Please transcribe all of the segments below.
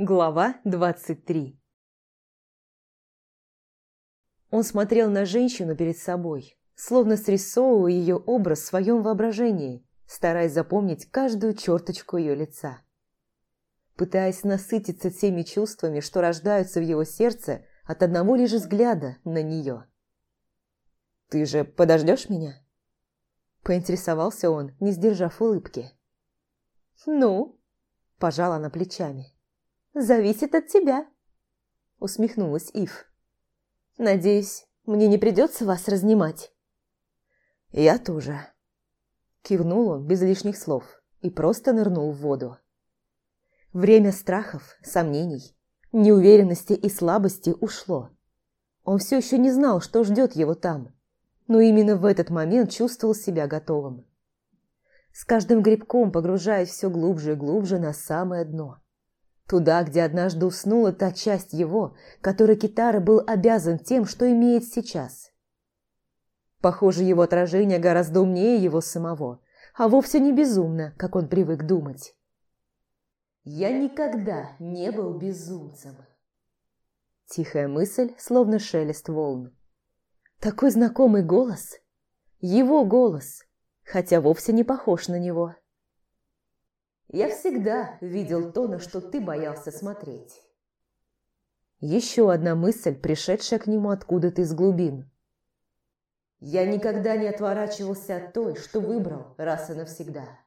Глава 23 Он смотрел на женщину перед собой, словно срисовывая ее образ в своем воображении, стараясь запомнить каждую черточку ее лица. Пытаясь насытиться теми чувствами, что рождаются в его сердце от одного лишь взгляда на нее. «Ты же подождешь меня?» Поинтересовался он, не сдержав улыбки. «Ну?» – пожала она плечами. «Зависит от тебя», – усмехнулась Ив. «Надеюсь, мне не придется вас разнимать?» «Я тоже», – кивнул он без лишних слов и просто нырнул в воду. Время страхов, сомнений, неуверенности и слабости ушло. Он все еще не знал, что ждет его там, но именно в этот момент чувствовал себя готовым. С каждым грибком погружаясь все глубже и глубже на самое дно. Туда, где однажды уснула та часть его, которой Китара был обязан тем, что имеет сейчас. Похоже, его отражение гораздо умнее его самого, а вовсе не безумно, как он привык думать. «Я никогда не был безумцем». Тихая мысль, словно шелест волн. Такой знакомый голос. Его голос, хотя вовсе не похож на него. Я всегда видел то, на что ты боялся смотреть. Еще одна мысль, пришедшая к нему откуда-то из глубин. Я никогда не отворачивался от той, что выбрал раз и навсегда.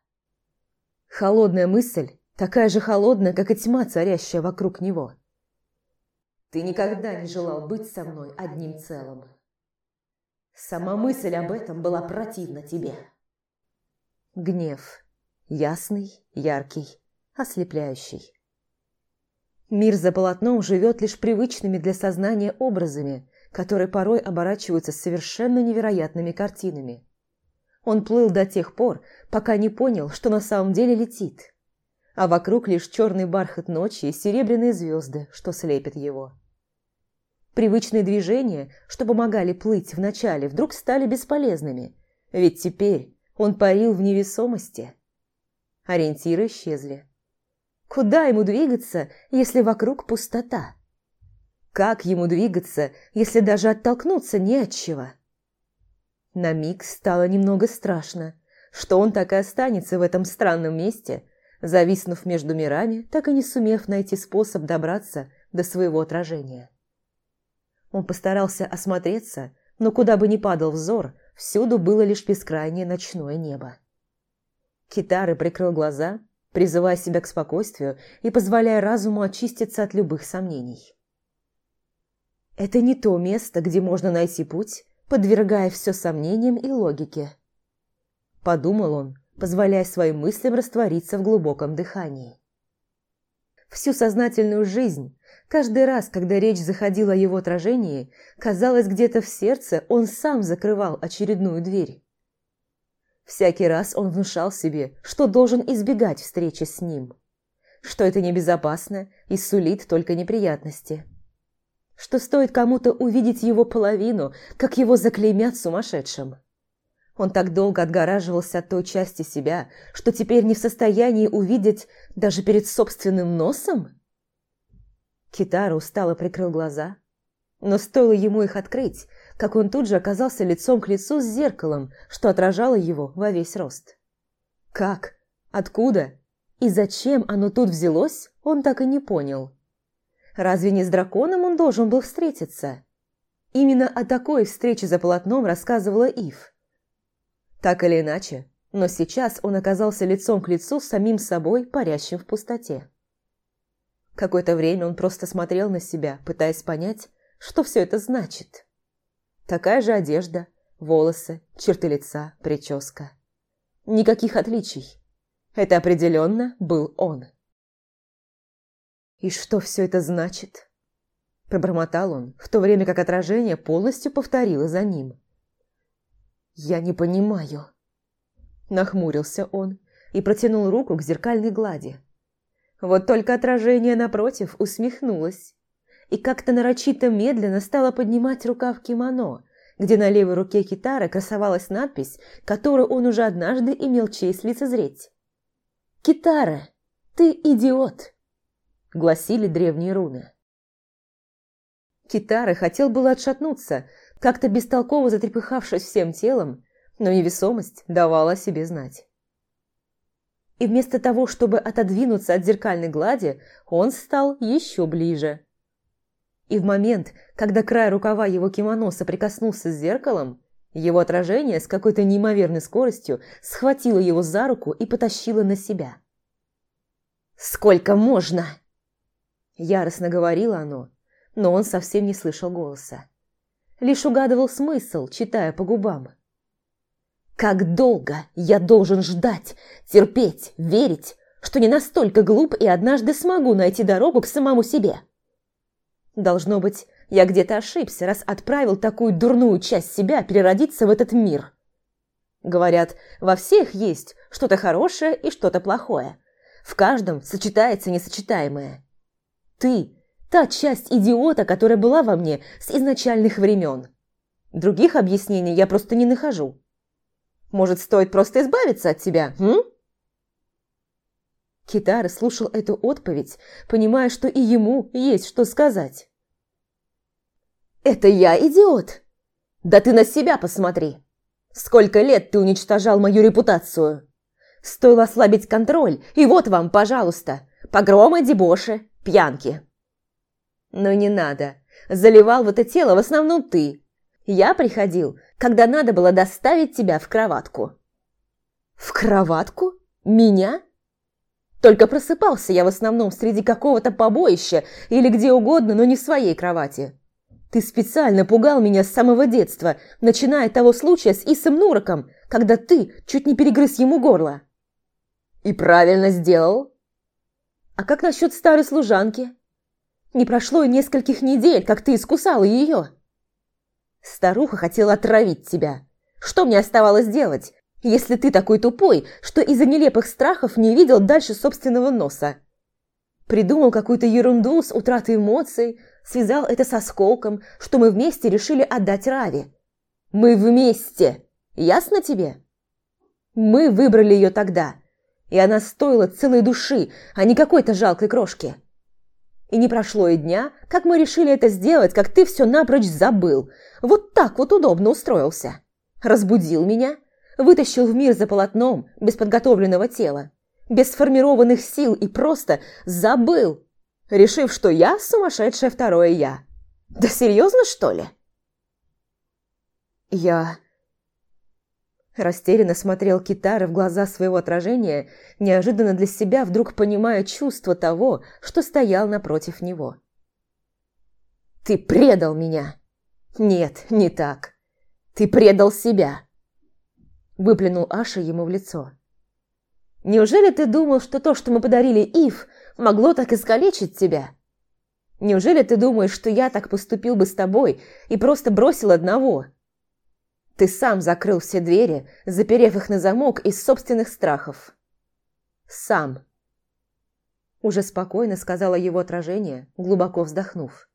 Холодная мысль, такая же холодная, как и тьма, царящая вокруг него. Ты никогда не желал быть со мной одним целым. Сама мысль об этом была противна тебе. Гнев. Ясный, яркий, ослепляющий. Мир за полотном живет лишь привычными для сознания образами, которые порой оборачиваются совершенно невероятными картинами. Он плыл до тех пор, пока не понял, что на самом деле летит. А вокруг лишь черный бархат ночи и серебряные звезды, что слепят его. Привычные движения, что помогали плыть вначале, вдруг стали бесполезными, ведь теперь он парил в невесомости. Ориентиры исчезли. Куда ему двигаться, если вокруг пустота? Как ему двигаться, если даже оттолкнуться не от чего? На миг стало немного страшно, что он так и останется в этом странном месте, зависнув между мирами, так и не сумев найти способ добраться до своего отражения. Он постарался осмотреться, но куда бы ни падал взор, всюду было лишь бескрайнее ночное небо. Китары прикрыл глаза, призывая себя к спокойствию и позволяя разуму очиститься от любых сомнений. Это не то место, где можно найти путь, подвергая все сомнениям и логике. Подумал он, позволяя своим мыслям раствориться в глубоком дыхании. Всю сознательную жизнь Каждый раз, когда речь заходила о его отражении, казалось, где-то в сердце он сам закрывал очередную дверь. Всякий раз он внушал себе, что должен избегать встречи с ним, что это небезопасно и сулит только неприятности, что стоит кому-то увидеть его половину, как его заклеймят сумасшедшим. Он так долго отгораживался от той части себя, что теперь не в состоянии увидеть даже перед собственным носом? Китара устало прикрыл глаза, но стоило ему их открыть, как он тут же оказался лицом к лицу с зеркалом, что отражало его во весь рост. Как? Откуда? И зачем оно тут взялось, он так и не понял. Разве не с драконом он должен был встретиться? Именно о такой встрече за полотном рассказывала Ив. Так или иначе, но сейчас он оказался лицом к лицу с самим собой, парящим в пустоте. Какое-то время он просто смотрел на себя, пытаясь понять, что все это значит. Такая же одежда, волосы, черты лица, прическа. Никаких отличий. Это определенно был он. «И что все это значит?» Пробормотал он, в то время как отражение полностью повторило за ним. «Я не понимаю». Нахмурился он и протянул руку к зеркальной глади. Вот только отражение напротив усмехнулось и как-то нарочито медленно стала поднимать рукав кимоно, где на левой руке китара красовалась надпись, которую он уже однажды имел честь лицезреть. «Китара, ты идиот!» гласили древние руны. Китары хотел было отшатнуться, как-то бестолково затрепыхавшись всем телом, но невесомость давала о себе знать. И вместо того, чтобы отодвинуться от зеркальной глади, он стал еще ближе. И в момент, когда край рукава его кимоно соприкоснулся с зеркалом, его отражение с какой-то неимоверной скоростью схватило его за руку и потащило на себя. «Сколько можно?» Яростно говорило оно, но он совсем не слышал голоса. Лишь угадывал смысл, читая по губам. «Как долго я должен ждать, терпеть, верить, что не настолько глуп и однажды смогу найти дорогу к самому себе?» Должно быть, я где-то ошибся, раз отправил такую дурную часть себя переродиться в этот мир. Говорят, во всех есть что-то хорошее и что-то плохое. В каждом сочетается несочетаемое. Ты – та часть идиота, которая была во мне с изначальных времен. Других объяснений я просто не нахожу. Может, стоит просто избавиться от тебя, м? Китара слушал эту отповедь, понимая, что и ему есть что сказать. «Это я идиот? Да ты на себя посмотри! Сколько лет ты уничтожал мою репутацию! Стоило ослабить контроль, и вот вам, пожалуйста, погромы, дебоши, пьянки!» «Но не надо. Заливал в это тело в основном ты. Я приходил, когда надо было доставить тебя в кроватку». «В кроватку? Меня?» Только просыпался я в основном среди какого-то побоища или где угодно, но не в своей кровати. Ты специально пугал меня с самого детства, начиная от того случая с Исом Нуроком, когда ты чуть не перегрыз ему горло. И правильно сделал. А как насчет старой служанки? Не прошло и нескольких недель, как ты искусала ее. Старуха хотела отравить тебя. Что мне оставалось делать, если ты такой тупой, что из-за нелепых страхов не видел дальше собственного носа? Придумал какую-то ерунду с утратой эмоций, связал это с осколком, что мы вместе решили отдать Рави. Мы вместе! Ясно тебе? Мы выбрали ее тогда, и она стоила целой души, а не какой-то жалкой крошки. И не прошло и дня, как мы решили это сделать, как ты все напрочь забыл. Вот так вот удобно устроился. Разбудил меня, вытащил в мир за полотном без подготовленного тела, без сформированных сил и просто забыл, решив, что я сумасшедшее второе я. Да серьезно, что ли? Я... Растерянно смотрел Китара в глаза своего отражения, неожиданно для себя вдруг понимая чувство того, что стоял напротив него. «Ты предал меня!» «Нет, не так. Ты предал себя!» Выплюнул Аша ему в лицо. «Неужели ты думал, что то, что мы подарили Ив, могло так искалечить тебя? Неужели ты думаешь, что я так поступил бы с тобой и просто бросил одного? Ты сам закрыл все двери, заперев их на замок из собственных страхов. Сам. Уже спокойно сказала его отражение, глубоко вздохнув.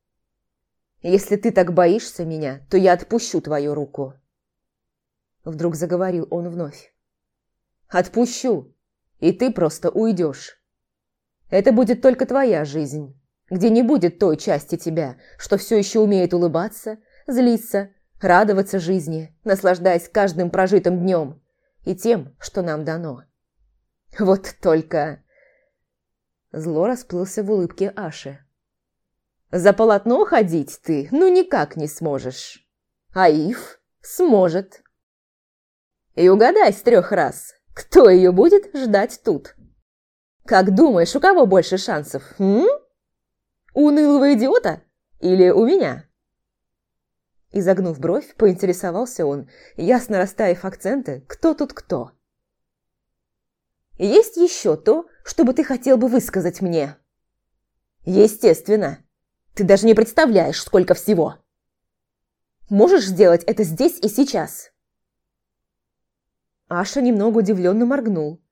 «Если ты так боишься меня, то я отпущу твою руку». Вдруг заговорил он вновь. «Отпущу, и ты просто уйдешь. Это будет только твоя жизнь, где не будет той части тебя, что все еще умеет улыбаться, злиться, радоваться жизни, наслаждаясь каждым прожитым днем и тем, что нам дано. Вот только... Зло расплылся в улыбке Аши. За полотно ходить ты ну никак не сможешь. А Ив сможет. И угадай с трех раз, кто ее будет ждать тут. Как думаешь, у кого больше шансов, м? У унылого идиота или у меня?» Изогнув бровь, поинтересовался он, ясно расставив акценты, кто тут кто. «Есть еще то, что бы ты хотел бы высказать мне?» «Естественно. Ты даже не представляешь, сколько всего!» «Можешь сделать это здесь и сейчас?» Аша немного удивленно моргнул,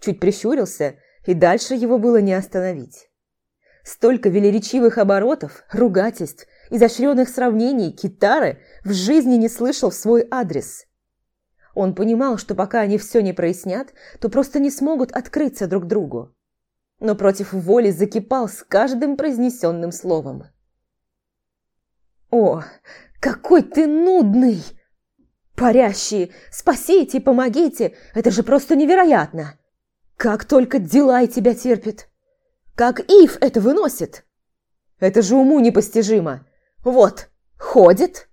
чуть прищурился и дальше его было не остановить. Столько велеречивых оборотов, ругательств, изощренных сравнений Китары в жизни не слышал в свой адрес. Он понимал, что пока они все не прояснят, то просто не смогут открыться друг другу. но против воли закипал с каждым произнесенным словом. «О, какой ты нудный! Парящие, спасите, помогите! Это же просто невероятно! Как только Дилай тебя терпит! Как Ив это выносит! Это же уму непостижимо! Вот, ходит!»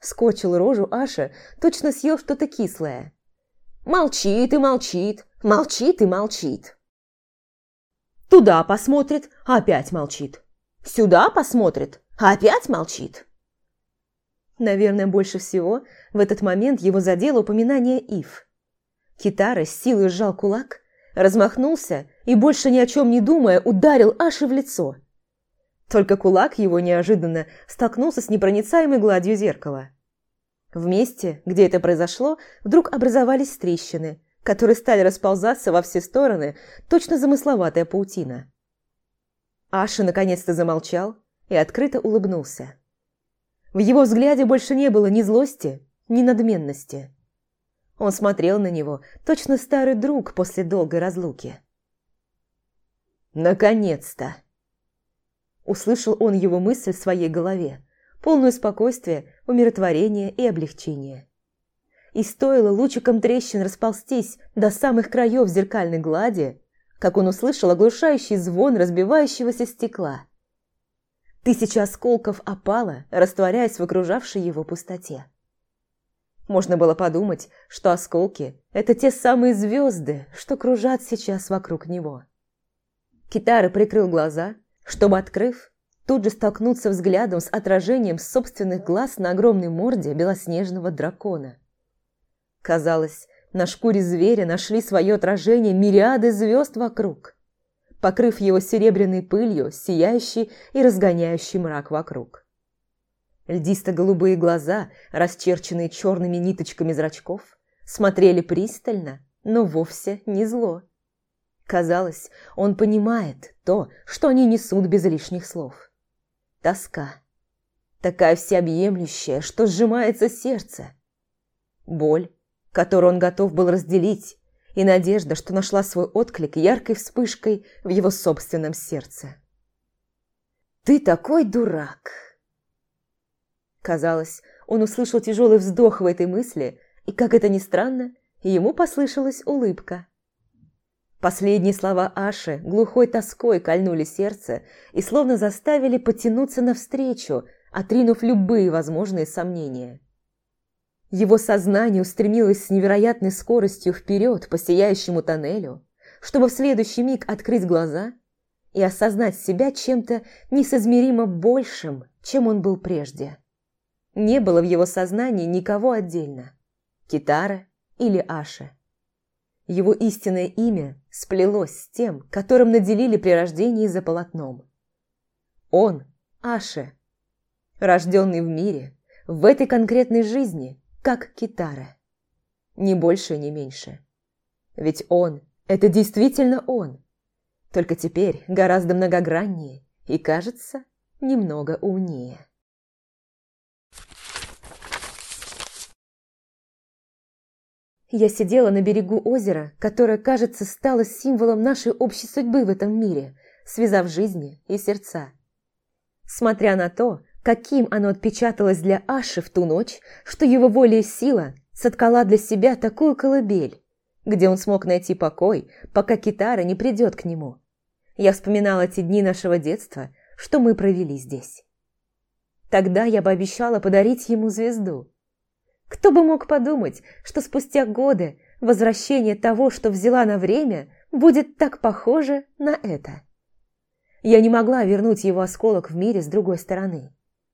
Скочил рожу Аша, точно съел что-то кислое. Молчит и молчит, молчит и молчит. Туда посмотрит, опять молчит. Сюда посмотрит, опять молчит. Наверное, больше всего в этот момент его задело упоминание Ив. Китара с силой сжал кулак, размахнулся и, больше ни о чем не думая, ударил Аши в лицо. Только кулак его неожиданно столкнулся с непроницаемой гладью зеркала. В месте, где это произошло, вдруг образовались трещины, которые стали расползаться во все стороны, точно замысловатая паутина. Аша наконец-то замолчал и открыто улыбнулся. В его взгляде больше не было ни злости, ни надменности. Он смотрел на него, точно старый друг после долгой разлуки. «Наконец-то!» Услышал он его мысль в своей голове, полную спокойствия, умиротворения и облегчения. И стоило лучиком трещин расползтись до самых краев зеркальной глади, как он услышал оглушающий звон разбивающегося стекла. Тысяча осколков опала, растворяясь в окружавшей его пустоте. Можно было подумать, что осколки – это те самые звезды, что кружат сейчас вокруг него. Китара прикрыл глаза, чтобы, открыв, тут же столкнуться взглядом с отражением собственных глаз на огромной морде белоснежного дракона. Казалось, на шкуре зверя нашли свое отражение мириады звезд вокруг, покрыв его серебряной пылью, сияющий и разгоняющий мрак вокруг. Льдисто-голубые глаза, расчерченные черными ниточками зрачков, смотрели пристально, но вовсе не зло. Казалось, он понимает то, что они несут без лишних слов. Тоска. Такая всеобъемлющая, что сжимается сердце. Боль, которую он готов был разделить, и надежда, что нашла свой отклик яркой вспышкой в его собственном сердце. «Ты такой дурак!» Казалось, он услышал тяжелый вздох в этой мысли, и, как это ни странно, ему послышалась улыбка. Последние слова Аши глухой тоской кольнули сердце и словно заставили потянуться навстречу, отринув любые возможные сомнения. Его сознание устремилось с невероятной скоростью вперед по сияющему тоннелю, чтобы в следующий миг открыть глаза и осознать себя чем-то несоизмеримо большим, чем он был прежде. Не было в его сознании никого отдельно – Китара или Аши. Его истинное имя сплелось с тем, которым наделили при рождении за полотном. Он – Аше, рожденный в мире, в этой конкретной жизни – как китара. Ни больше, ни меньше. Ведь он – это действительно он. Только теперь гораздо многограннее и, кажется, немного умнее. Я сидела на берегу озера, которое, кажется, стало символом нашей общей судьбы в этом мире, связав жизни и сердца. Смотря на то, каким оно отпечаталось для Аши в ту ночь, что его воля и сила соткала для себя такую колыбель, где он смог найти покой, пока китара не придет к нему. Я вспоминала те дни нашего детства, что мы провели здесь. Тогда я обещала подарить ему звезду. Кто бы мог подумать, что спустя годы возвращение того, что взяла на время, будет так похоже на это. Я не могла вернуть его осколок в мире с другой стороны.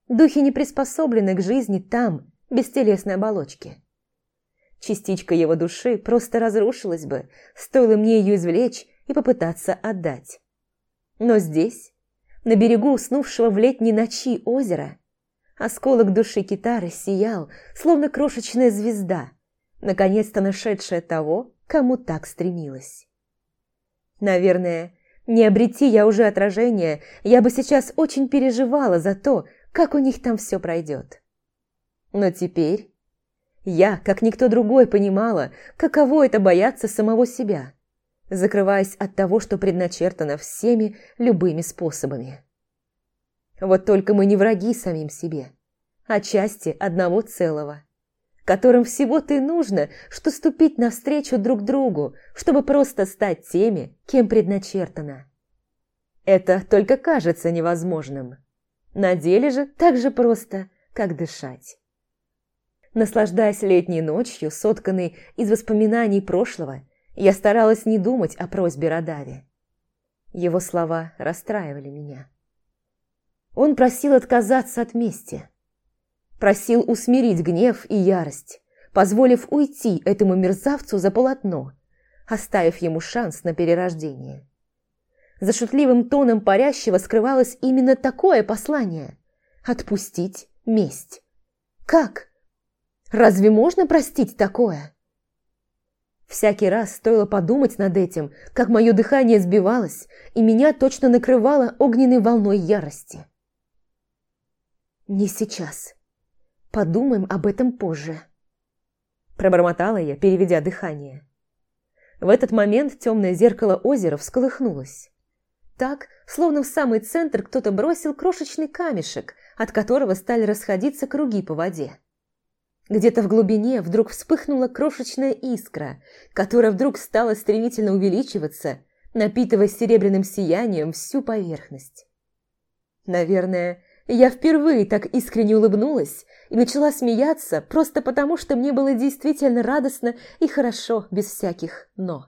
Духи не приспособлены к жизни там, без телесной оболочки. Частичка его души просто разрушилась бы, стоило мне ее извлечь и попытаться отдать. Но здесь, на берегу уснувшего в летней ночи озера, осколок души китары сиял, словно крошечная звезда, наконец-то нашедшая того, кому так стремилась. Наверное, не обрети я уже отражение, я бы сейчас очень переживала за то, как у них там все пройдет. Но теперь я, как никто другой, понимала, каково это бояться самого себя. закрываясь от того, что предначертано всеми любыми способами. Вот только мы не враги самим себе, а части одного целого, которым всего-то и нужно, что ступить навстречу друг другу, чтобы просто стать теми, кем предначертано. Это только кажется невозможным. На деле же так же просто, как дышать. Наслаждаясь летней ночью, сотканной из воспоминаний прошлого, я старалась не думать о просьбе Радави. Его слова расстраивали меня. Он просил отказаться от мести. Просил усмирить гнев и ярость, позволив уйти этому мерзавцу за полотно, оставив ему шанс на перерождение. За шутливым тоном парящего скрывалось именно такое послание – отпустить месть. Как? Разве можно простить такое? Всякий раз стоило подумать над этим, как мое дыхание сбивалось, и меня точно накрывало огненной волной ярости. «Не сейчас. Подумаем об этом позже», – пробормотала я, переведя дыхание. В этот момент темное зеркало озера всколыхнулось. Так, словно в самый центр кто-то бросил крошечный камешек, от которого стали расходиться круги по воде. Где-то в глубине вдруг вспыхнула крошечная искра, которая вдруг стала стремительно увеличиваться, напитывая серебряным сиянием всю поверхность. Наверное, я впервые так искренне улыбнулась и начала смеяться просто потому, что мне было действительно радостно и хорошо без всяких «но»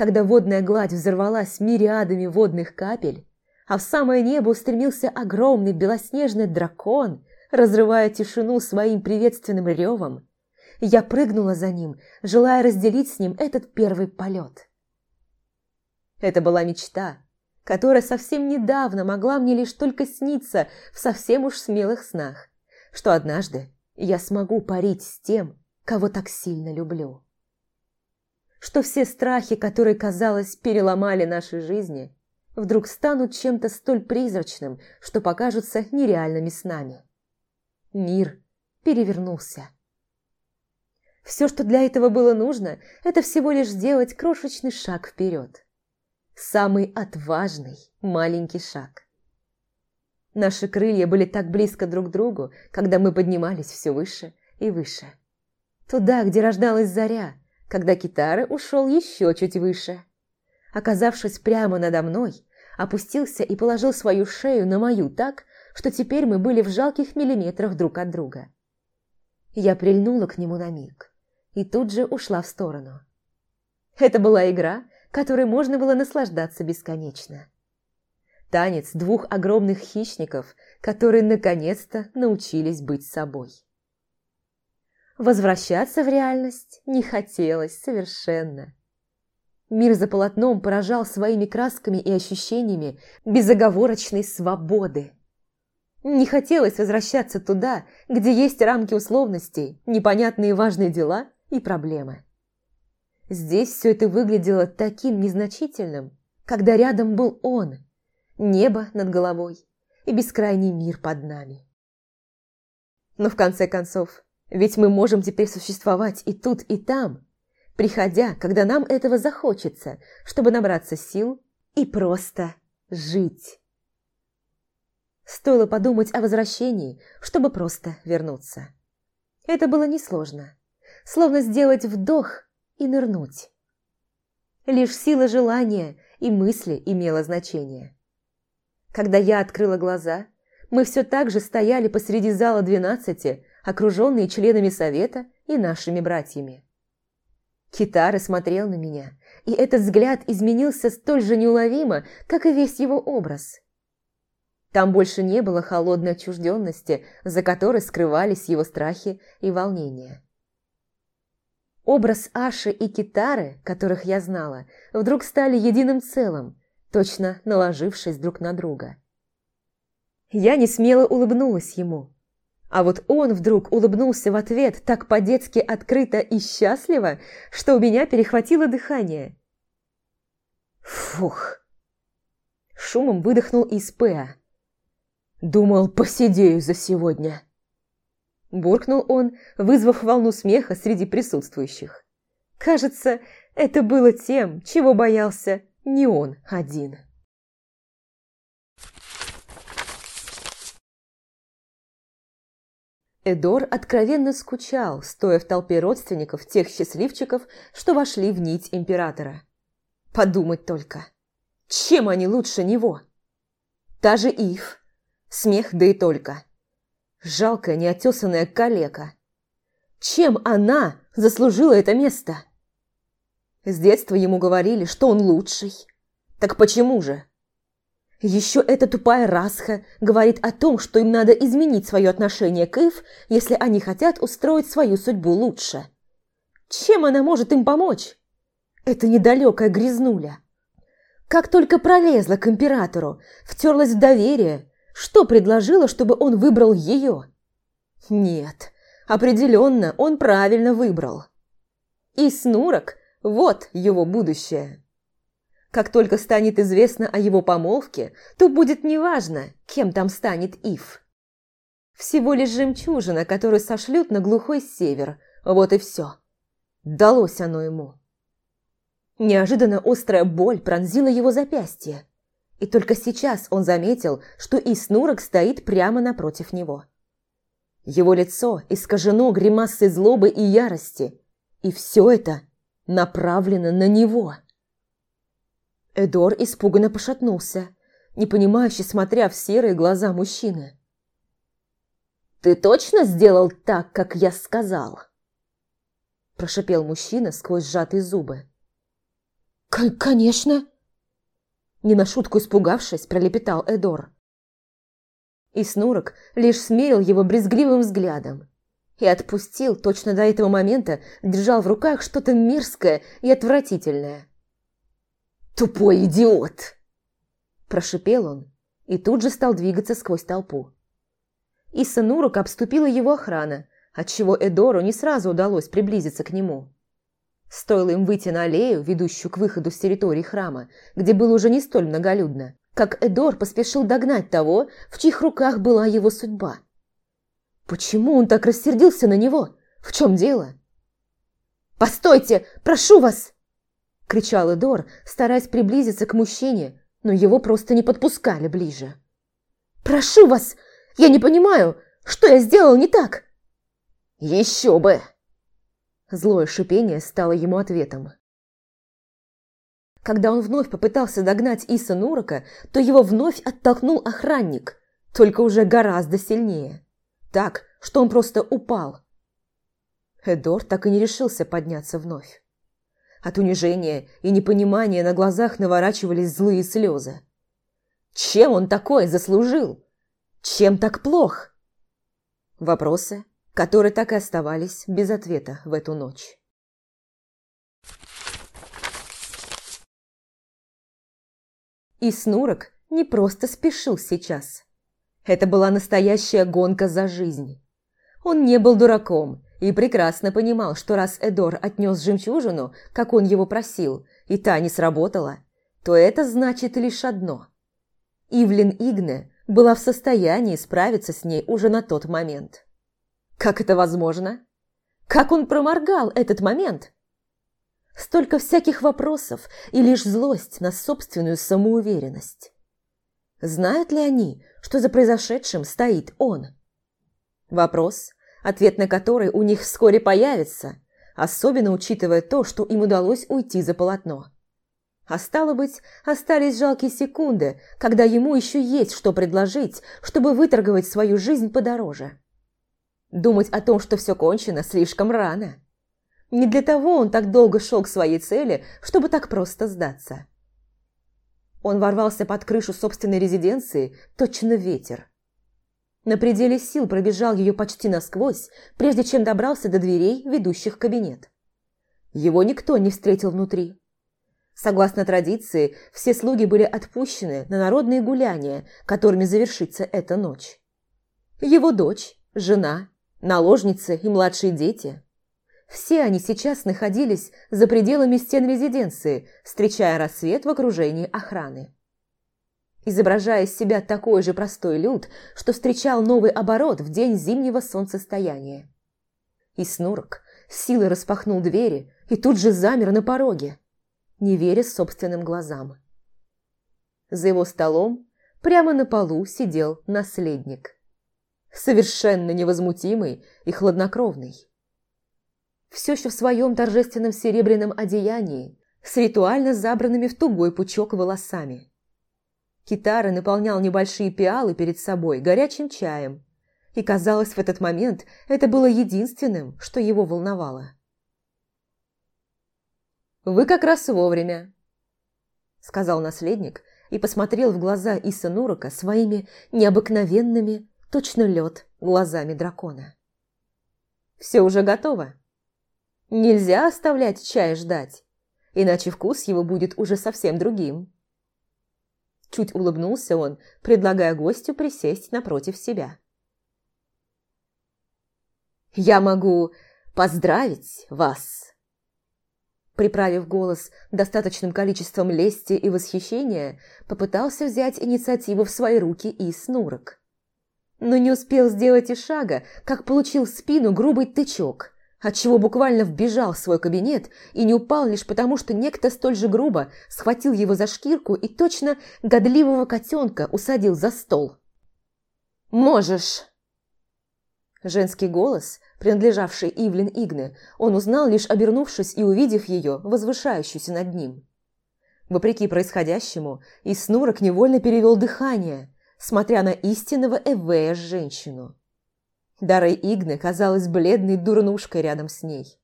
когда водная гладь взорвалась мириадами водных капель, а в самое небо устремился огромный белоснежный дракон, разрывая тишину своим приветственным ревом, я прыгнула за ним, желая разделить с ним этот первый полет. Это была мечта, которая совсем недавно могла мне лишь только сниться в совсем уж смелых снах, что однажды я смогу парить с тем, кого так сильно люблю что все страхи, которые, казалось, переломали наши жизни, вдруг станут чем-то столь призрачным, что покажутся нереальными снами. Мир перевернулся. Все, что для этого было нужно, это всего лишь сделать крошечный шаг вперед. Самый отважный маленький шаг. Наши крылья были так близко друг к другу, когда мы поднимались все выше и выше. Туда, где рождалась заря, когда Китара ушел еще чуть выше. Оказавшись прямо надо мной, опустился и положил свою шею на мою так, что теперь мы были в жалких миллиметрах друг от друга. Я прильнула к нему на миг и тут же ушла в сторону. Это была игра, которой можно было наслаждаться бесконечно. Танец двух огромных хищников, которые наконец-то научились быть собой. Возвращаться в реальность не хотелось совершенно. Мир за полотном поражал своими красками и ощущениями безоговорочной свободы. Не хотелось возвращаться туда, где есть рамки условностей, непонятные важные дела и проблемы. Здесь все это выглядело таким незначительным, когда рядом был он, небо над головой и бескрайний мир под нами. Но в конце концов, ведь мы можем теперь существовать и тут, и там, приходя, когда нам этого захочется, чтобы набраться сил и просто жить. Стоило подумать о возвращении, чтобы просто вернуться. Это было несложно. Словно сделать вдох и нырнуть. Лишь сила желания и мысли имела значение. Когда я открыла глаза, мы все так же стояли посреди зала двенадцати, окруженные членами совета и нашими братьями. Китара смотрел на меня, и этот взгляд изменился столь же неуловимо, как и весь его образ. Там больше не было холодной отчужденности, за которой скрывались его страхи и волнения. Образ Аши и Китары, которых я знала, вдруг стали единым целым, точно наложившись друг на друга. Я не смело улыбнулась ему, а вот он вдруг улыбнулся в ответ так по-детски открыто и счастливо, что у меня перехватило дыхание. Фух. Шумом выдохнул из Пэа. Думал, посидею за сегодня. Буркнул он, вызвав волну смеха среди присутствующих. Кажется, это было тем, чего боялся не он один. Эдор откровенно скучал, стоя в толпе родственников тех счастливчиков, что вошли в нить императора. Подумать только, чем они лучше него? Та же Ив. Смех да и только. Жалкая неотесанная калека. Чем она заслужила это место? С детства ему говорили, что он лучший. Так почему же? Еще эта тупая Расха говорит о том, что им надо изменить свое отношение к Ив, если они хотят устроить свою судьбу лучше. Чем она может им помочь? Это недалекая грязнуля. Как только пролезла к императору, втерлась в доверие, что предложила, чтобы он выбрал ее? Нет, определенно он правильно выбрал. И Снурок – вот его будущее. Как только станет известно о его помолвке, то будет неважно, кем там станет Ив. Всего лишь жемчужина, которую сошлют на глухой север. Вот и все. Далось оно ему. Неожиданно острая боль пронзила его запястье. И только сейчас он заметил, что Иснурок стоит прямо напротив него. Его лицо искажено гримасой злобы и ярости, и все это направлено на него. Эдор испуганно пошатнулся, непонимающе смотря в серые глаза мужчины. «Ты точно сделал так, как я сказал?» Прошипел мужчина сквозь сжатые зубы. «Конечно!» Не на шутку испугавшись, пролепетал Эдор. И Снурок лишь смерил его брезгливым взглядом и отпустил, точно до этого момента держал в руках что-то мерзкое и отвратительное. «Тупой идиот!» Прошипел он и тут же стал двигаться сквозь толпу. Иса Нурук обступила его охрана, отчего Эдору не сразу удалось приблизиться к нему. Стоило им выйти на аллею, ведущую к выходу с территории храма, где было уже не столь многолюдно, как Эдор поспешил догнать того, в чьих руках была его судьба. Почему он так рассердился на него? В чем дело? «Постойте! Прошу вас!» Кричал Эдор, стараясь приблизиться к мужчине, но его просто не подпускали ближе. «Прошу вас! Я не понимаю, что я сделал не так!» «Еще бы!» Злое шипение стало ему ответом. Когда он вновь попытался догнать Иса Нурока, то его вновь оттолкнул охранник, только уже гораздо сильнее. Так, что он просто упал. Эдор так и не решился подняться вновь. От унижения и непонимания на глазах наворачивались злые слезы. Чем он такое заслужил? Чем так плох? Вопросы, которые так и оставались без ответа в эту ночь. И Снурок не просто спешил сейчас. Это была настоящая гонка за жизнь. Он не был дураком и прекрасно понимал, что раз Эдор отнес жемчужину, как он его просил, и та не сработала, то это значит лишь одно. Ивлин Игне была в состоянии справиться с ней уже на тот момент. Как это возможно? Как он проморгал этот момент? Столько всяких вопросов и лишь злость на собственную самоуверенность. Знают ли они, что за произошедшим стоит он? Вопрос, ответ на который у них вскоре появится, особенно учитывая то, что им удалось уйти за полотно. А стало быть, остались жалкие секунды, когда ему еще есть что предложить, чтобы выторговать свою жизнь подороже. Думать о том, что все кончено, слишком рано. Не для того он так долго шел к своей цели, чтобы так просто сдаться. Он ворвался под крышу собственной резиденции, точно ветер. На пределе сил пробежал ее почти насквозь, прежде чем добрался до дверей, ведущих в кабинет. Его никто не встретил внутри. Согласно традиции, все слуги были отпущены на народные гуляния, которыми завершится эта ночь. Его дочь, жена, наложницы и младшие дети. Все они сейчас находились за пределами стен резиденции, встречая рассвет в окружении охраны изображая из себя такой же простой люд, что встречал новый оборот в день зимнего солнцестояния. И Снурок силой распахнул двери и тут же замер на пороге, не веря собственным глазам. За его столом прямо на полу сидел наследник. Совершенно невозмутимый и хладнокровный. Все еще в своем торжественном серебряном одеянии, с ритуально забранными в тугой пучок волосами. Китара наполнял небольшие пиалы перед собой горячим чаем, и, казалось, в этот момент это было единственным, что его волновало. «Вы как раз вовремя», – сказал наследник и посмотрел в глаза Иса Нурока своими необыкновенными, точно лед, глазами дракона. «Все уже готово. Нельзя оставлять чай ждать, иначе вкус его будет уже совсем другим». Чуть улыбнулся он, предлагая гостю присесть напротив себя. «Я могу поздравить вас!» Приправив голос достаточным количеством лести и восхищения, попытался взять инициативу в свои руки и снурок. Но не успел сделать и шага, как получил в спину грубый тычок, отчего буквально вбежал в свой кабинет и не упал лишь потому, что некто столь же грубо схватил его за шкирку и точно годливого котенка усадил за стол. «Можешь!» Женский голос, принадлежавший Ивлин Игне, он узнал, лишь обернувшись и увидев ее, возвышающуюся над ним. Вопреки происходящему, Иснурок невольно перевел дыхание, смотря на истинного Эвея женщину. Дарой Игны казалась бледной дурнушкой рядом с ней.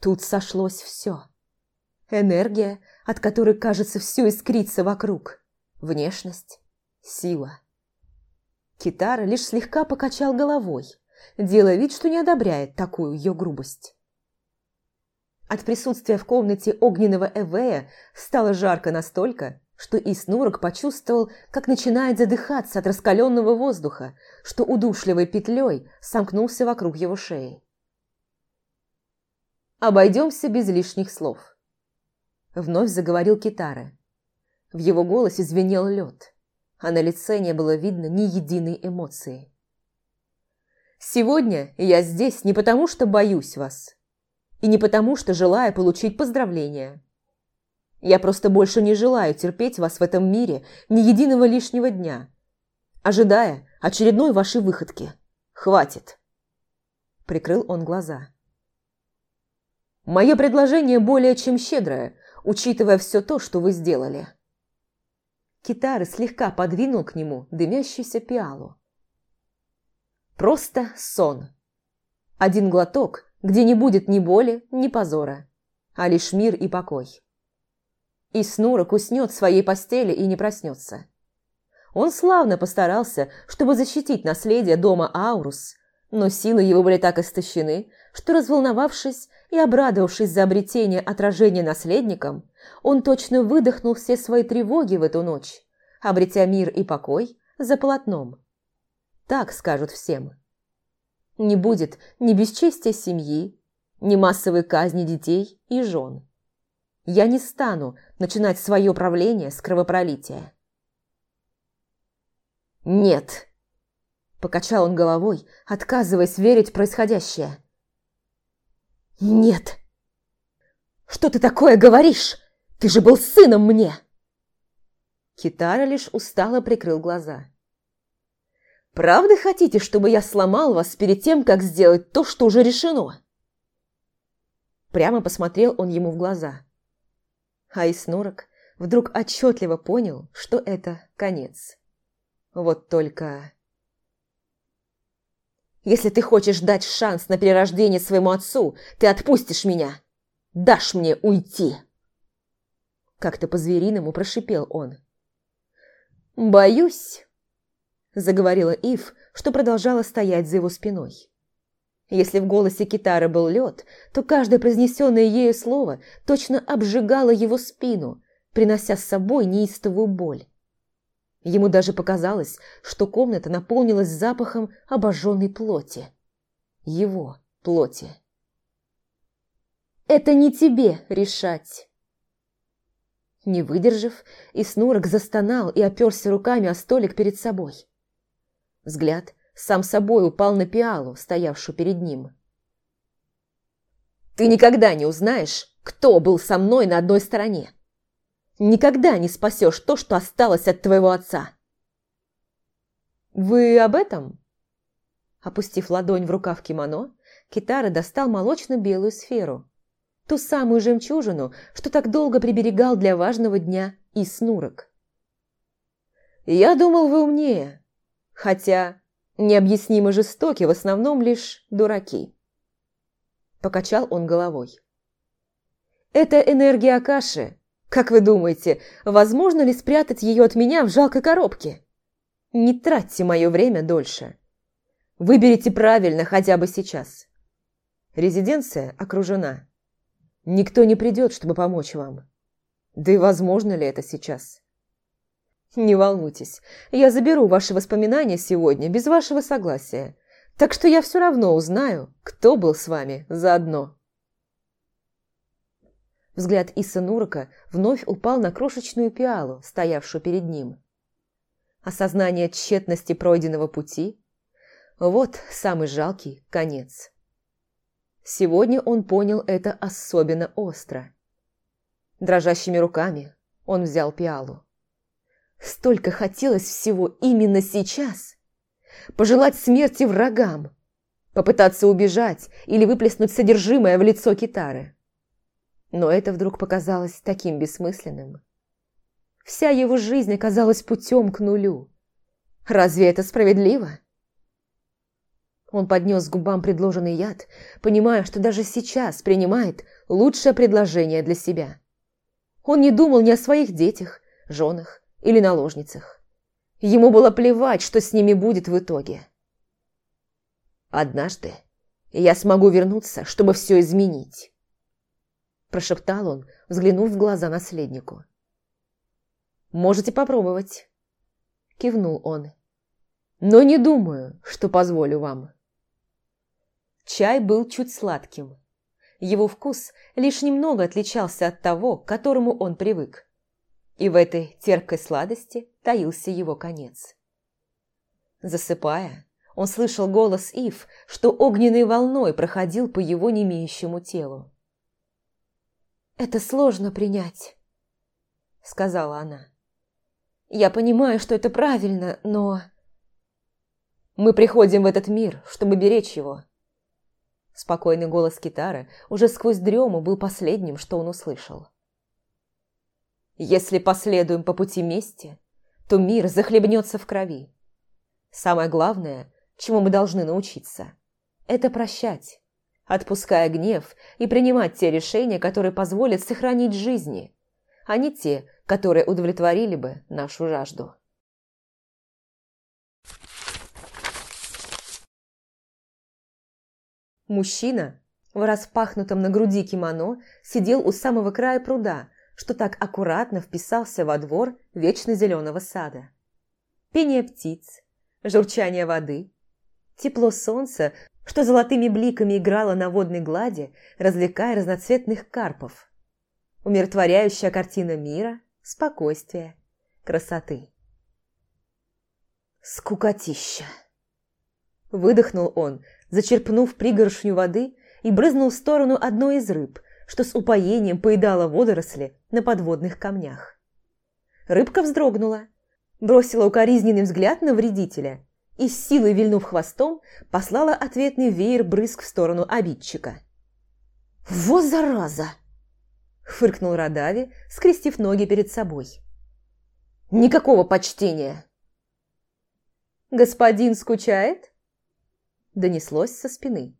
Тут сошлось все. Энергия, от которой, кажется, все искрится вокруг. Внешность, сила. Китара лишь слегка покачал головой – делая вид, что не одобряет такую ее грубость. От присутствия в комнате огненного Эвея стало жарко настолько, что Иснурок почувствовал, как начинает задыхаться от раскаленного воздуха, что удушливой петлей сомкнулся вокруг его шеи. «Обойдемся без лишних слов», — вновь заговорил Китара. В его голосе звенел лед, а на лице не было видно ни единой эмоции. Сегодня я здесь не потому, что боюсь вас. И не потому, что желаю получить поздравления. Я просто больше не желаю терпеть вас в этом мире ни единого лишнего дня, ожидая очередной вашей выходки. Хватит. Прикрыл он глаза. Мое предложение более чем щедрое, учитывая все то, что вы сделали. Китары слегка подвинул к нему дымящуюся пиалу. Просто сон. Один глоток, где не будет ни боли, ни позора, а лишь мир и покой. И Снурок уснет в своей постели и не проснется. Он славно постарался, чтобы защитить наследие дома Аурус, но силы его были так истощены, что, разволновавшись и обрадовавшись за обретение отражения наследником, он точно выдохнул все свои тревоги в эту ночь, обретя мир и покой за полотном. Так скажут всем. Не будет ни бесчестия семьи, ни массовой казни детей и жен. Я не стану начинать свое правление с кровопролития. «Нет!» – покачал он головой, отказываясь верить в происходящее. «Нет!» «Что ты такое говоришь? Ты же был сыном мне!» Китара лишь устало прикрыл глаза. Правда хотите, чтобы я сломал вас перед тем, как сделать то, что уже решено?» Прямо посмотрел он ему в глаза. А Иснурок вдруг отчетливо понял, что это конец. Вот только... «Если ты хочешь дать шанс на перерождение своему отцу, ты отпустишь меня! Дашь мне уйти!» Как-то по-звериному прошипел он. «Боюсь, заговорила Ив, что продолжала стоять за его спиной. Если в голосе Китара был лед, то каждое произнесенное ею слово точно обжигало его спину, принося с собой неистовую боль. Ему даже показалось, что комната наполнилась запахом обожженной плоти. Его плоти. «Это не тебе решать!» Не выдержав, Иснурок застонал и оперся руками о столик перед собой. Взгляд сам собой упал на пиалу, стоявшую перед ним. Ты никогда не узнаешь, кто был со мной на одной стороне. Никогда не спасешь то, что осталось от твоего отца. Вы об этом? Опустив ладонь в рукав кимоно, Китара достал молочно-белую сферу. Ту самую жемчужину, что так долго приберегал для важного дня и снурок. «Я думал, вы умнее. Хотя необъяснимо жестоки в основном лишь дураки». Покачал он головой. «Это энергия Акаши. Как вы думаете, возможно ли спрятать ее от меня в жалкой коробке? Не тратьте мое время дольше. Выберите правильно хотя бы сейчас. Резиденция окружена. Никто не придет, чтобы помочь вам. Да и возможно ли это сейчас? Не волнуйтесь, я заберу ваши воспоминания сегодня без вашего согласия, так что я все равно узнаю, кто был с вами заодно. Взгляд Иса Нурака вновь упал на крошечную пиалу, стоявшую перед ним. Осознание тщетности пройденного пути – вот самый жалкий конец. Сегодня он понял это особенно остро. Дрожащими руками он взял пиалу. Столько хотелось всего именно сейчас. Пожелать смерти врагам, попытаться убежать или выплеснуть содержимое в лицо китары. Но это вдруг показалось таким бессмысленным. Вся его жизнь оказалась путем к нулю. Разве это справедливо? Он поднес губам предложенный яд, понимая, что даже сейчас принимает лучшее предложение для себя. Он не думал ни о своих детях, женах или наложницах. Ему было плевать, что с ними будет в итоге. «Однажды я смогу вернуться, чтобы все изменить», прошептал он, взглянув в глаза наследнику. «Можете попробовать», кивнул он. «Но не думаю, что позволю вам». Чай был чуть сладким. Его вкус лишь немного отличался от того, к которому он привык. И в этой терпкой сладости таился его конец. Засыпая, он слышал голос Ив, что огненной волной проходил по его немеющему телу. «Это сложно принять», — сказала она. «Я понимаю, что это правильно, но...» «Мы приходим в этот мир, чтобы беречь его», Спокойный голос Китары уже сквозь дрему был последним, что он услышал. «Если последуем по пути мести, то мир захлебнется в крови. Самое главное, чему мы должны научиться, это прощать, отпуская гнев и принимать те решения, которые позволят сохранить жизни, а не те, которые удовлетворили бы нашу жажду». Мужчина в распахнутом на груди кимоно сидел у самого края пруда, что так аккуратно вписался во двор вечно зеленого сада. Пение птиц, журчание воды, тепло солнца, что золотыми бликами играло на водной глади, развлекая разноцветных карпов. Умиротворяющая картина мира, спокойствия, красоты. Скукотища. Выдохнул он, зачерпнув пригоршню воды и брызнул в сторону одной из рыб, что с упоением поедала водоросли на подводных камнях. Рыбка вздрогнула, бросила укоризненный взгляд на вредителя и, с силой вильнув хвостом, послала ответный веер брызг в сторону обидчика. «Во зараза!» – фыркнул Радави, скрестив ноги перед собой. «Никакого почтения!» «Господин скучает?» донеслось со спины.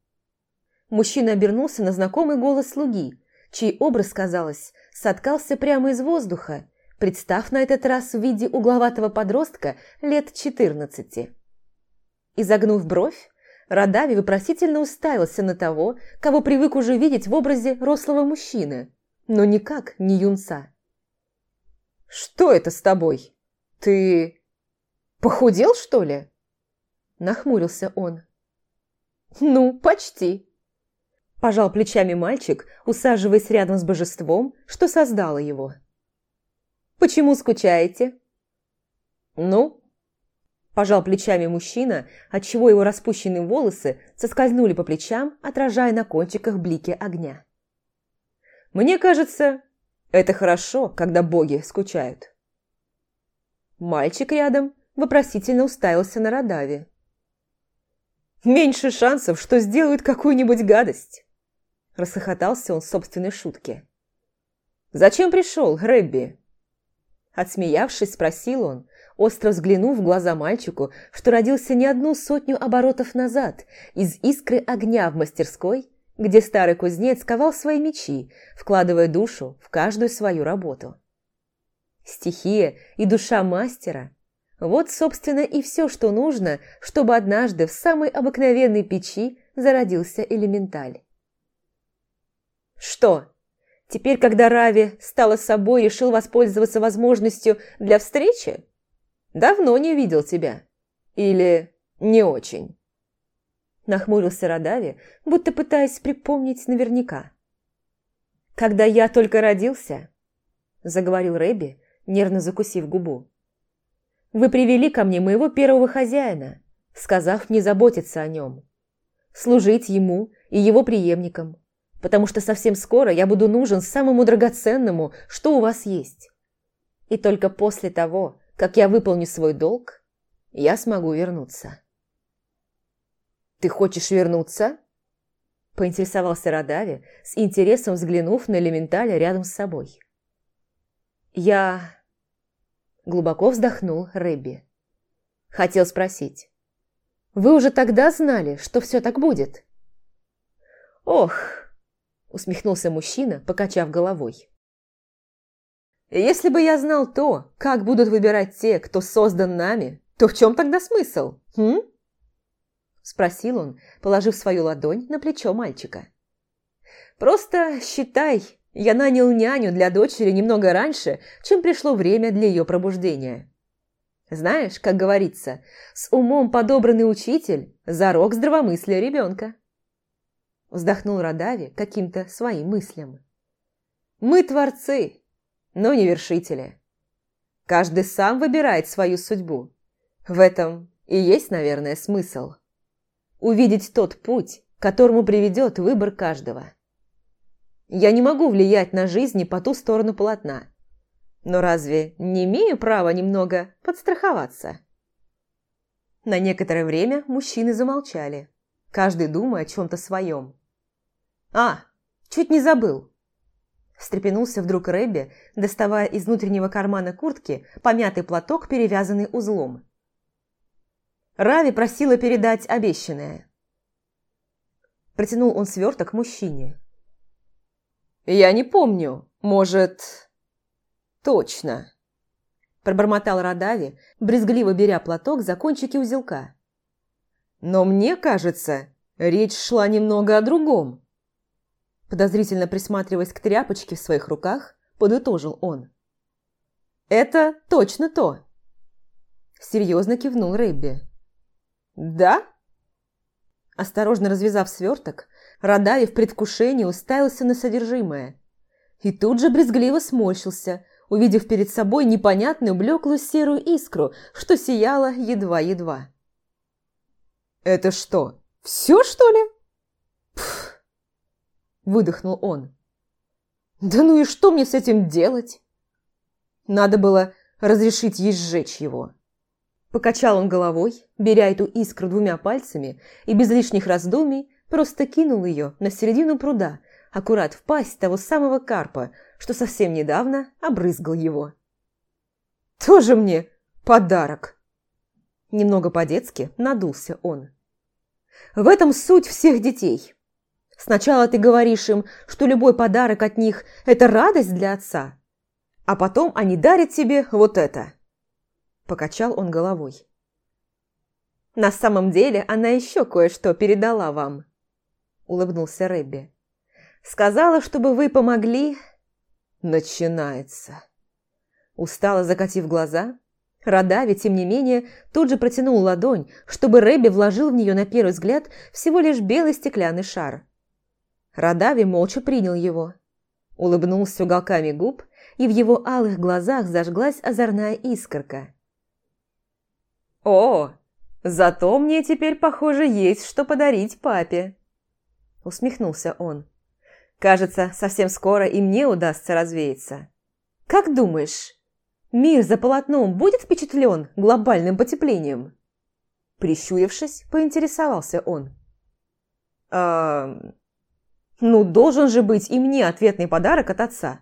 Мужчина обернулся на знакомый голос слуги, чей образ, казалось, соткался прямо из воздуха, представ на этот раз в виде угловатого подростка лет четырнадцати. Изогнув бровь, Радави вопросительно уставился на того, кого привык уже видеть в образе рослого мужчины, но никак не юнца. «Что это с тобой? Ты похудел, что ли?» Нахмурился он. «Ну, почти», – пожал плечами мальчик, усаживаясь рядом с божеством, что создало его. «Почему скучаете?» «Ну?» – пожал плечами мужчина, отчего его распущенные волосы соскользнули по плечам, отражая на кончиках блики огня. Мне кажется, это хорошо, когда боги скучают. Мальчик рядом вопросительно уставился на Радави. «Меньше шансов, что сделают какую-нибудь гадость!» Расхохотался он собственной шутке. «Зачем пришел, Грэбби?» Отсмеявшись, спросил он, остро взглянув в глаза мальчику, что родился не одну сотню оборотов назад, из искры огня в мастерской, где старый кузнец ковал свои мечи, вкладывая душу в каждую свою работу. Стихия и душа мастера – вот, собственно, и все, что нужно, чтобы однажды в самой обыкновенной печи зародился элементаль. «Что, теперь, когда Рави стала собой, решил воспользоваться возможностью для встречи?» Давно не видел тебя. Или не очень?» Нахмурился Радави, будто пытаясь припомнить наверняка. «Когда я только родился», – заговорил Рэби, нервно закусив губу, – «вы привели ко мне моего первого хозяина, сказав мне заботиться о нем, служить ему и его преемникам, потому что совсем скоро я буду нужен самому драгоценному, что у вас есть. И только после того, как я выполню свой долг, я смогу вернуться. «Ты хочешь вернуться?» поинтересовался Радави, с интересом взглянув на элементаля рядом с собой. «Я...» Глубоко вздохнул Рэбби. Хотел спросить. «Вы уже тогда знали, что все так будет?» «Ох!» Усмехнулся мужчина, покачав головой. Если бы я знал то, как будут выбирать те, кто создан нами, то в чем тогда смысл, хм? Спросил он, положив свою ладонь на плечо мальчика. Просто считай, я нанял няню для дочери немного раньше, чем пришло время для ее пробуждения. Знаешь, как говорится, с умом подобранный учитель – зарок здравомыслия ребенка. Вздохнул Радави каким-то своим мыслям. Мы творцы, но не вершители. Каждый сам выбирает свою судьбу. В этом и есть, наверное, смысл. Увидеть тот путь, которому приведет выбор каждого. Я не могу влиять на жизни по ту сторону полотна. Но разве не имею права немного подстраховаться? На некоторое время мужчины замолчали, каждый думая о чем-то своем. «А, чуть не забыл!» Встрепенулся вдруг Рэбби, доставая из внутреннего кармана куртки помятый платок, перевязанный узлом. Рави просила передать обещанное. Протянул он сверток мужчине. «Я не помню. Может...» «Точно!» Пробормотал Радави, брезгливо беря платок за кончики узелка. «Но мне кажется, речь шла немного о другом». Подозрительно присматриваясь к тряпочке в своих руках, подытожил он. «Это точно то!» Серьезно кивнул Рэбби. «Да?» Осторожно развязав сверток, Радаев в предвкушении уставился на содержимое. И тут же брезгливо сморщился, увидев перед собой непонятную блеклую серую искру, что сияла едва-едва. «Это что, все, что ли?» Выдохнул он. «Да ну и что мне с этим делать?» Надо было разрешить ей сжечь его. Покачал он головой, беря эту искру двумя пальцами и без лишних раздумий просто кинул ее на середину пруда, аккурат в пасть того самого карпа, что совсем недавно обрызгал его. «Тоже мне подарок!» Немного по-детски надулся он. «В этом суть всех детей. Сначала ты говоришь им, что любой подарок от них – это радость для отца, а потом они дарят тебе вот это. Покачал он головой. На самом деле она еще кое-что передала вам. Улыбнулся Рэбби. Сказала, чтобы вы помогли... Начинается. Устало закатив глаза, Радави, тем не менее, тут же протянул ладонь, чтобы Рэбби вложил в нее на первый взгляд всего лишь белый стеклянный шар. Радави молча принял его. Улыбнулся уголками губ, и в его алых глазах зажглась озорная искорка. «О, зато мне теперь, похоже, есть что подарить папе!» Усмехнулся он. Кажется, совсем скоро и мне удастся развеяться. Как думаешь, мир за полотном будет впечатлен глобальным потеплением?» Прищурившись, поинтересовался он. «А... Ну, должен же быть и мне ответный подарок от отца.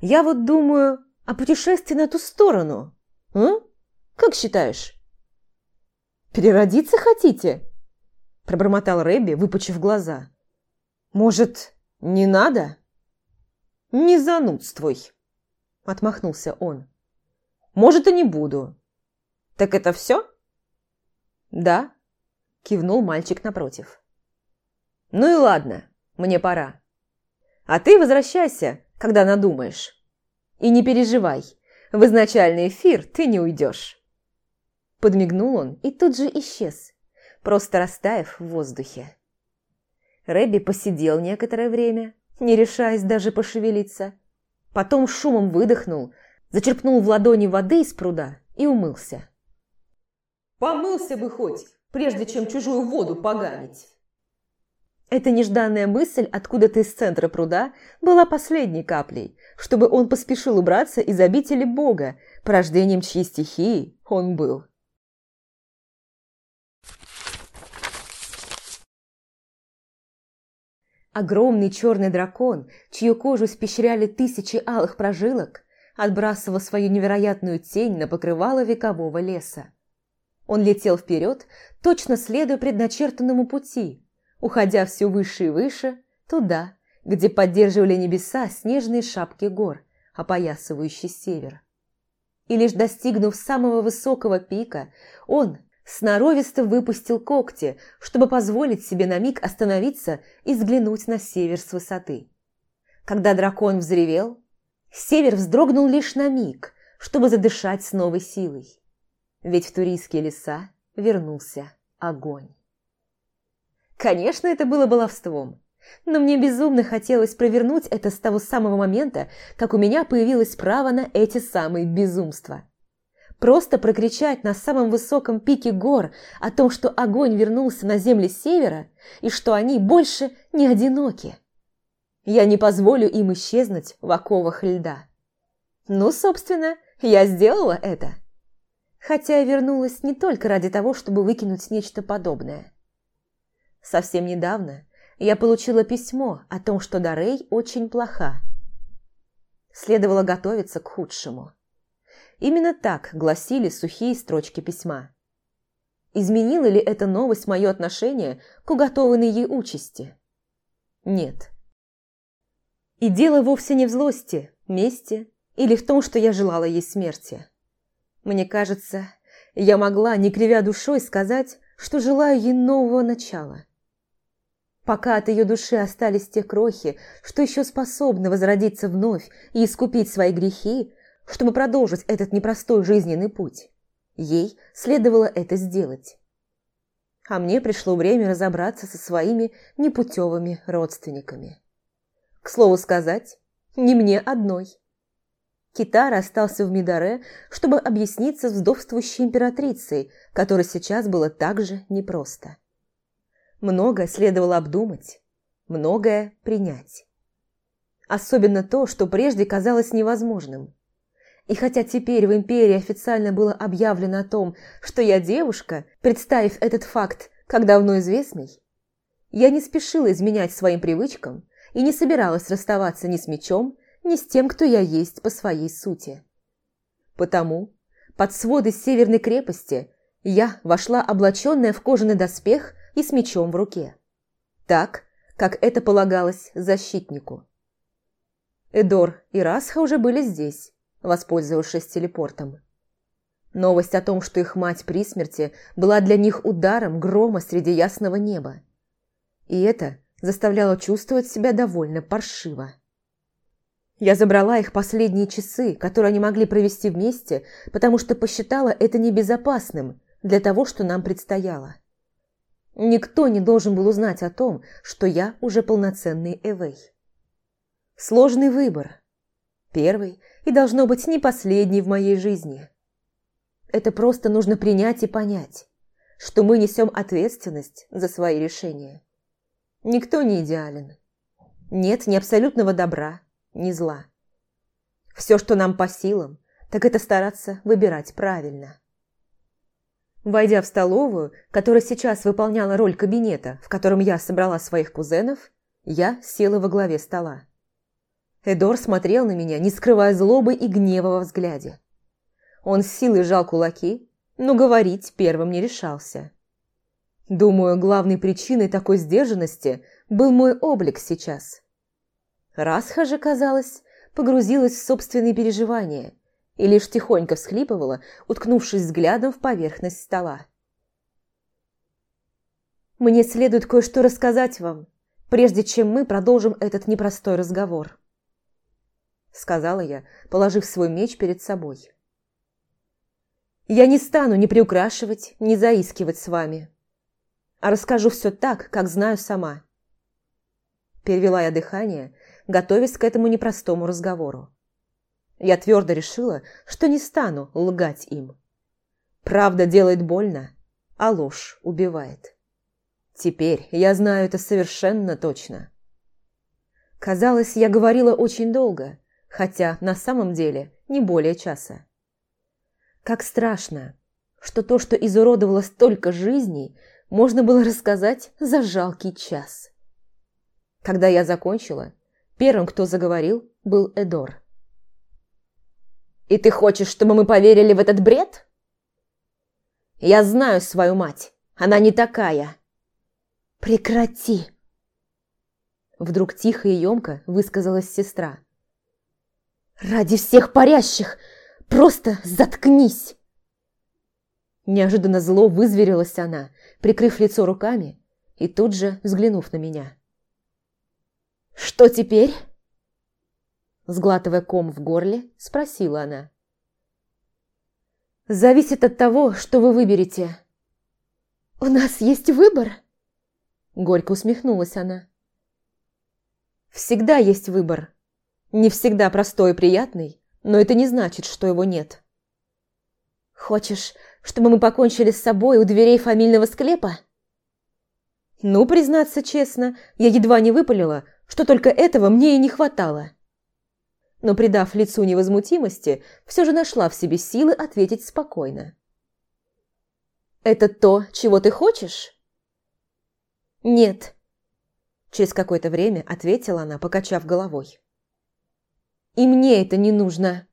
Я вот думаю о путешествии на ту сторону. А? Как считаешь?» «Переродиться хотите?» Пробормотал Рэбби, выпучив глаза. «Может, не надо?» «Не занудствуй», – отмахнулся он. «Может, и не буду». «Так это все?» «Да», – кивнул мальчик напротив. «Ну и ладно, мне пора. А ты возвращайся, когда надумаешь. И не переживай, в изначальный эфир ты не уйдешь». Подмигнул он и тут же исчез, просто растаяв в воздухе. Рэбби посидел некоторое время, не решаясь даже пошевелиться. Потом шумом выдохнул, зачерпнул в ладони воды из пруда и умылся. «Помылся бы хоть, прежде чем чужую воду поганить!» Эта нежданная мысль откуда-то из центра пруда была последней каплей, чтобы он поспешил убраться из обители Бога, порождением чьей стихии он был. Огромный черный дракон, чью кожу испещряли тысячи алых прожилок, отбрасывал свою невероятную тень на покрывало векового леса. Он летел вперед, точно следуя предначертанному пути, уходя все выше и выше, туда, где поддерживали небеса снежные шапки гор, опоясывающие север. И лишь достигнув самого высокого пика, он, сноровисто выпустил когти, чтобы позволить себе на миг остановиться и взглянуть на север с высоты. Когда дракон взревел, север вздрогнул лишь на миг, чтобы задышать с новой силой. Ведь в туристские леса вернулся огонь. Конечно, это было баловством, но мне безумно хотелось провернуть это с того самого момента, как у меня появилось право на эти самые безумства – Просто прокричать на самом высоком пике гор о том, что огонь вернулся на земли севера и что они больше не одиноки. Я не позволю им исчезнуть в оковах льда. Ну, собственно, я сделала это. Хотя я вернулась не только ради того, чтобы выкинуть нечто подобное. Совсем недавно я получила письмо о том, что Дарей очень плоха. Следовало готовиться к худшему. Именно так гласили сухие строчки письма. Изменила ли эта новость мое отношение к уготованной ей участи? Нет. И дело вовсе не в злости, мести или в том, что я желала ей смерти. Мне кажется, я могла, не кривя душой, сказать, что желаю ей нового начала. Пока от ее души остались те крохи, что еще способны возродиться вновь и искупить свои грехи, чтобы продолжить этот непростой жизненный путь. Ей следовало это сделать. А мне пришло время разобраться со своими непутевыми родственниками. К слову сказать, не мне одной. Китара остался в Мидаре, чтобы объясниться с вдовствующей императрицей, которой сейчас было так же непросто. Многое следовало обдумать, многое принять. Особенно то, что прежде казалось невозможным. И хотя теперь в империи официально было объявлено о том, что я девушка, представив этот факт как давно известный, я не спешила изменять своим привычкам и не собиралась расставаться ни с мечом, ни с тем, кто я есть по своей сути. Потому под своды северной крепости я вошла облаченная в кожаный доспех и с мечом в руке. Так, как это полагалось защитнику. Эдор и Расха уже были здесь, воспользовавшись телепортом. Новость о том, что их мать при смерти, была для них ударом грома среди ясного неба. И это заставляло чувствовать себя довольно паршиво. Я забрала их последние часы, которые они могли провести вместе, потому что посчитала это небезопасным для того, что нам предстояло. Никто не должен был узнать о том, что я уже полноценный Эвей. Сложный выбор. Первый и должно быть не последний в моей жизни. Это просто нужно принять и понять, что мы несем ответственность за свои решения. Никто не идеален. Нет ни абсолютного добра, ни зла. Все, что нам по силам, так это стараться выбирать правильно. Войдя в столовую, которая сейчас выполняла роль кабинета, в котором я собрала своих кузенов, я села во главе стола. Эдор смотрел на меня, не скрывая злобы и гнева во взгляде. Он с силой сжал кулаки, но говорить первым не решался. Думаю, главной причиной такой сдержанности был мой облик сейчас. Расха же, казалось, погрузилась в собственные переживания и лишь тихонько всхлипывала, уткнувшись взглядом в поверхность стола. «Мне следует кое-что рассказать вам, прежде чем мы продолжим этот непростой разговор», сказала я, положив свой меч перед собой. «Я не стану ни приукрашивать, ни заискивать с вами, а расскажу все так, как знаю сама». Перевела я дыхание, готовясь к этому непростому разговору. Я твердо решила, что не стану лгать им. Правда делает больно, а ложь убивает. Теперь я знаю это совершенно точно. Казалось, я говорила очень долго, хотя на самом деле не более часа. Как страшно, что то, что изуродовало столько жизней, можно было рассказать за жалкий час. Когда я закончила, первым, кто заговорил, был Эдор. И ты хочешь, чтобы мы поверили в этот бред? Я знаю свою мать. Она не такая. Прекрати. Вдруг тихо и емко высказалась сестра. Ради всех парящих! Просто заткнись! Неожиданно зло вызверилась она, прикрыв лицо руками и тут же взглянув на меня. «Что теперь?» Сглатывая ком в горле, спросила она. «Зависит от того, что вы выберете». «У нас есть выбор?» Горько усмехнулась она. «Всегда есть выбор. Не всегда простой и приятный, но это не значит, что его нет». «Хочешь, чтобы мы покончили с собой у дверей фамильного склепа?» «Ну, признаться честно, я едва не выпалила, что только этого мне и не хватало» но, придав лицу невозмутимости, все же нашла в себе силы ответить спокойно. «Это то, чего ты хочешь?» «Нет», – через какое-то время ответила она, покачав головой. «И мне это не нужно».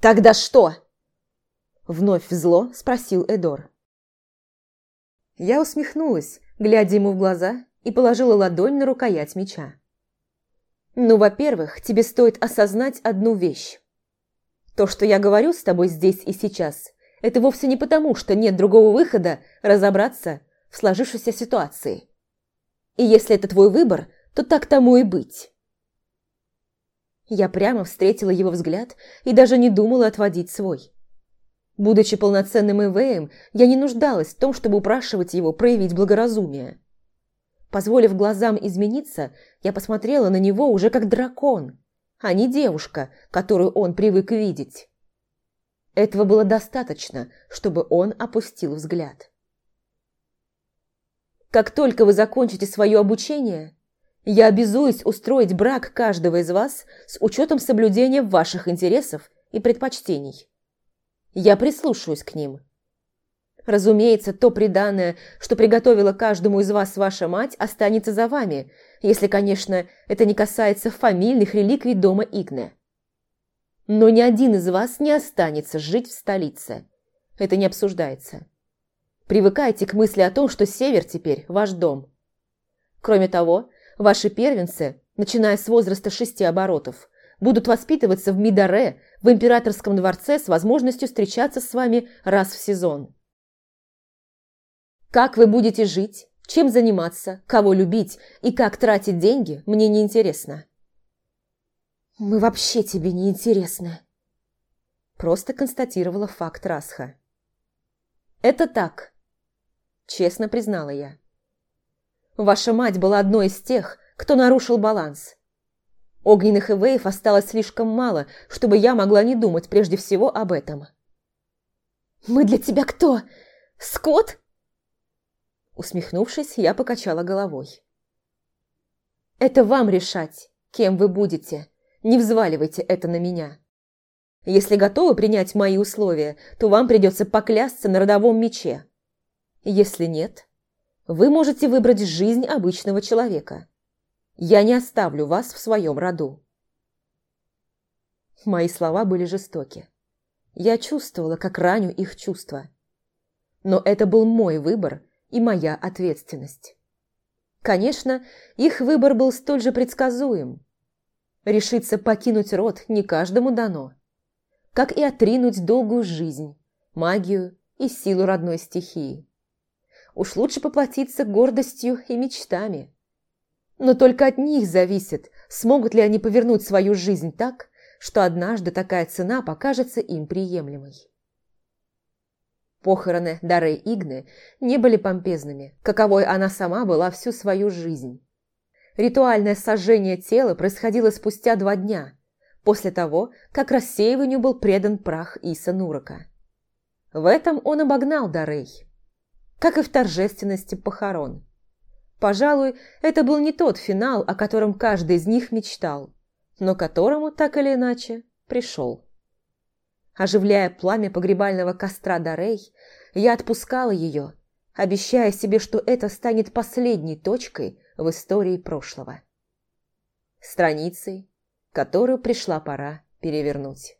«Тогда что?» Вновь зло спросил Эдор. Я усмехнулась, глядя ему в глаза, и положила ладонь на рукоять меча. Ну, во-первых, тебе стоит осознать одну вещь. То, что я говорю с тобой здесь и сейчас, это вовсе не потому, что нет другого выхода разобраться в сложившейся ситуации. И если это твой выбор, то так тому и быть. Я прямо встретила его взгляд и даже не думала отводить свой. Будучи полноценным Эвеем, я не нуждалась в том, чтобы упрашивать его проявить благоразумие. Позволив глазам измениться, я посмотрела на него уже как дракон, а не девушка, которую он привык видеть. Этого было достаточно, чтобы он опустил взгляд. Как только вы закончите свое обучение, я обязуюсь устроить брак каждого из вас с учетом соблюдения ваших интересов и предпочтений. Я прислушаюсь к ним. Разумеется, то преданное, что приготовила каждому из вас ваша мать, останется за вами, если, конечно, это не касается фамильных реликвий дома Игне. Но ни один из вас не останется жить в столице. Это не обсуждается. Привыкайте к мысли о том, что север теперь ваш дом. Кроме того, ваши первенцы, начиная с возраста шести оборотов, будут воспитываться в Мидаре, в императорском дворце с возможностью встречаться с вами раз в сезон. Как вы будете жить, чем заниматься, кого любить и как тратить деньги, мне не интересно. Мы вообще тебе не интересны. Просто констатировала факт Расха. Это так, честно признала я. Ваша мать была одной из тех, кто нарушил баланс. Огненных эвеев осталось слишком мало, чтобы я могла не думать прежде всего об этом. «Мы для тебя кто? Скот?» Усмехнувшись, я покачала головой. Это вам решать, кем вы будете. Не взваливайте это на меня. Если готовы принять мои условия, то вам придется поклясться на родовом мече. Если нет, вы можете выбрать жизнь обычного человека. Я не оставлю вас в своем роду. Мои слова были жестоки. Я чувствовала, как раню их чувства. Но это был мой выбор и моя ответственность. Конечно, их выбор был столь же предсказуем. Решиться покинуть род не каждому дано. Как и отринуть долгую жизнь, магию и силу родной стихии. Уж лучше поплатиться гордостью и мечтами. Но только от них зависит, смогут ли они повернуть свою жизнь так, что однажды такая цена покажется им приемлемой. Похороны Дары Игны не были помпезными, каковой она сама была всю свою жизнь. Ритуальное сожжение тела происходило спустя два дня, после того, как рассеиванию был предан прах Иса Нурака. В этом он обогнал Дарей, как и в торжественности похорон. Пожалуй, это был не тот финал, о котором каждый из них мечтал, но которому, так или иначе, пришел. Оживляя пламя погребального костра Дарей, я отпускала ее, обещая себе, что это станет последней точкой в истории прошлого. Страницей, которую пришла пора перевернуть.